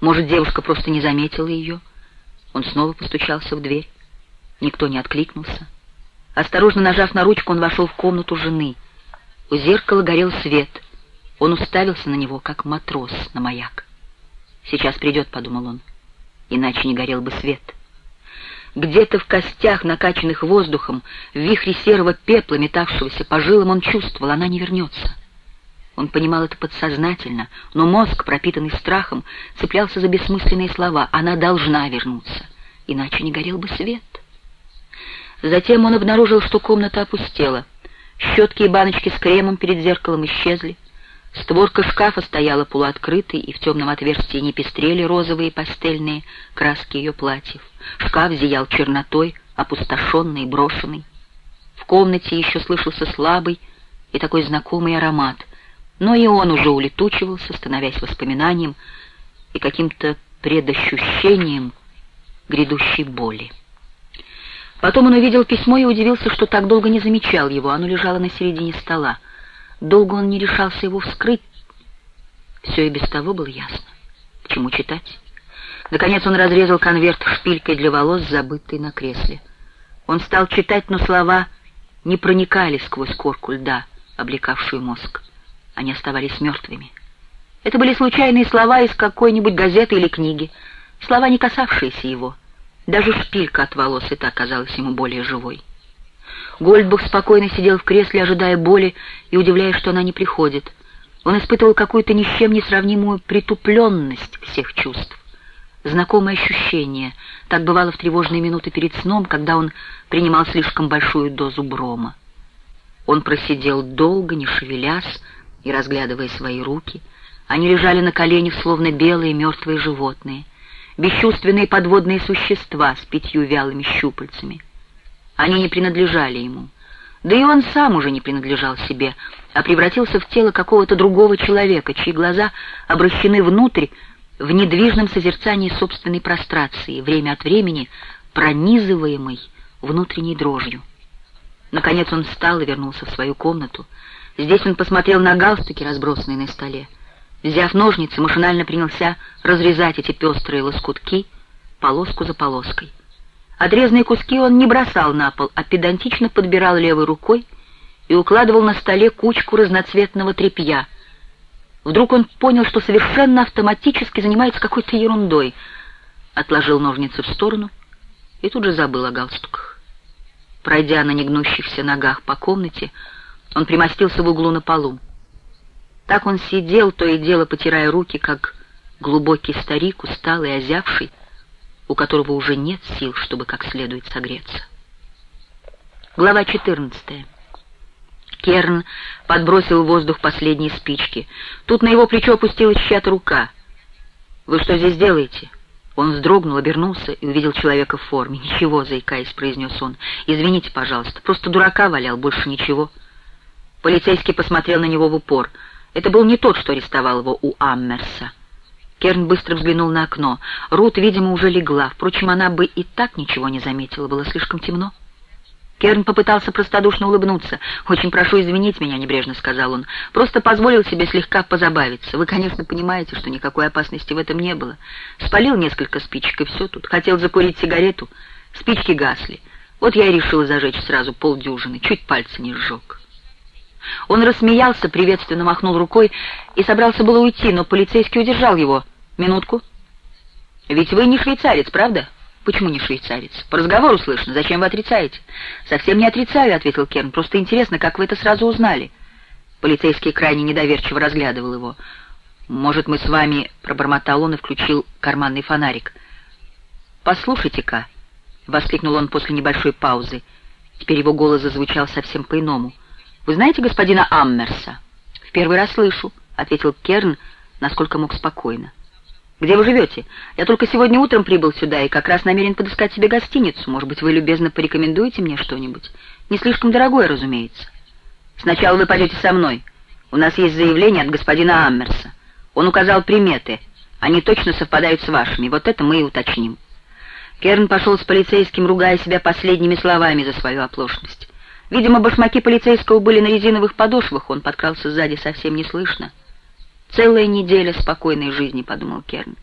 Может, девушка просто не заметила ее? Он снова постучался в дверь. Никто не откликнулся. Осторожно нажав на ручку, он вошел в комнату жены. У зеркала горел свет. Он уставился на него, как матрос на маяк. «Сейчас придет», — подумал он, — «иначе не горел бы свет». Где-то в костях, накачанных воздухом, в вихре серого пепла, метавшегося по жилам, он чувствовал, она не вернется. Он понимал это подсознательно, но мозг, пропитанный страхом, цеплялся за бессмысленные слова «она должна вернуться, иначе не горел бы свет». Затем он обнаружил, что комната опустела. Щетки и баночки с кремом перед зеркалом исчезли. Створка шкафа стояла полуоткрытой, и в темном отверстии не пестрели розовые пастельные краски ее платьев. Шкаф зиял чернотой, опустошенный, брошенный. В комнате еще слышался слабый и такой знакомый аромат, но и он уже улетучивался, становясь воспоминанием и каким-то предощущением грядущей боли. Потом он увидел письмо и удивился, что так долго не замечал его. Оно лежало на середине стола. Долго он не решался его вскрыть. Все и без того было ясно. К чему читать? Наконец он разрезал конверт шпилькой для волос, забытый на кресле. Он стал читать, но слова не проникали сквозь корку льда, облекавшую мозг. Они оставались мертвыми. Это были случайные слова из какой-нибудь газеты или книги, слова, не касавшиеся его — даже шпилька от волос и та казалась ему более живой. Гольдбух спокойно сидел в кресле, ожидая боли и удивляясь, что она не приходит. Он испытывал какую-то ни с чем не сравнимую притупленность всех чувств. Знакомое ощущение. Так бывало в тревожные минуты перед сном, когда он принимал слишком большую дозу брома. Он просидел долго, не шевелясь и разглядывая свои руки. Они лежали на коленях, словно белые мертвые животные — бесчувственные подводные существа с пятью вялыми щупальцами. Они не принадлежали ему. Да и он сам уже не принадлежал себе, а превратился в тело какого-то другого человека, чьи глаза обращены внутрь в недвижном созерцании собственной прострации, время от времени пронизываемой внутренней дрожью. Наконец он встал и вернулся в свою комнату. Здесь он посмотрел на галстуки, разбросанные на столе. Взяв ножницы, машинально принялся разрезать эти пестрые лоскутки полоску за полоской. Отрезанные куски он не бросал на пол, а педантично подбирал левой рукой и укладывал на столе кучку разноцветного тряпья. Вдруг он понял, что совершенно автоматически занимается какой-то ерундой, отложил ножницы в сторону и тут же забыл о галстуках. Пройдя на негнущихся ногах по комнате, он примостился в углу на полу. Так он сидел, то и дело потирая руки, как глубокий старик, усталый, озявший, у которого уже нет сил, чтобы как следует согреться. Глава 14. Керн подбросил в воздух последние спички. Тут на его плечо опустилась чья-то рука. «Вы что здесь делаете?» Он вздрогнул, обернулся и увидел человека в форме. «Ничего», — заикаясь, произнес он. «Извините, пожалуйста, просто дурака валял, больше ничего». Полицейский посмотрел на него в упор — это был не тот, что арестовал его у Аммерса. Керн быстро взглянул на окно. Рут, видимо, уже легла. Впрочем, она бы и так ничего не заметила, было слишком темно. Керн попытался простодушно улыбнуться. «Очень прошу извинить меня», — небрежно сказал он. «Просто позволил себе слегка позабавиться. Вы, конечно, понимаете, что никакой опасности в этом не было. Спалил несколько спичек, и все тут. Хотел закурить сигарету. Спички гасли. Вот я и решил зажечь сразу полдюжины. Чуть пальцы не сжег». Он рассмеялся, приветственно махнул рукой и собрался было уйти, но полицейский удержал его. «Минутку. Ведь вы не швейцарец, правда?» «Почему не швейцарец? По разговору слышно. Зачем вы отрицаете?» «Совсем не отрицаю», — ответил Керн. «Просто интересно, как вы это сразу узнали?» Полицейский крайне недоверчиво разглядывал его. «Может, мы с вами...» — пробормотал он и включил карманный фонарик. «Послушайте-ка», — воскликнул он после небольшой паузы. Теперь его голос зазвучал совсем по-иному — «Вы знаете господина Аммерса?» «В первый раз слышу», — ответил Керн, насколько мог спокойно. «Где вы живете? Я только сегодня утром прибыл сюда и как раз намерен подыскать себе гостиницу. Может быть, вы любезно порекомендуете мне что-нибудь? Не слишком дорогое, разумеется. Сначала вы пойдете со мной. У нас есть заявление от господина Аммерса. Он указал приметы. Они точно совпадают с вашими. Вот это мы и уточним». Керн пошел с полицейским, ругая себя последними словами за свою оплошность. Видимо, башмаки полицейского были на резиновых подошвах, он подкрался сзади совсем неслышно. «Целая неделя спокойной жизни», — подумал Керн.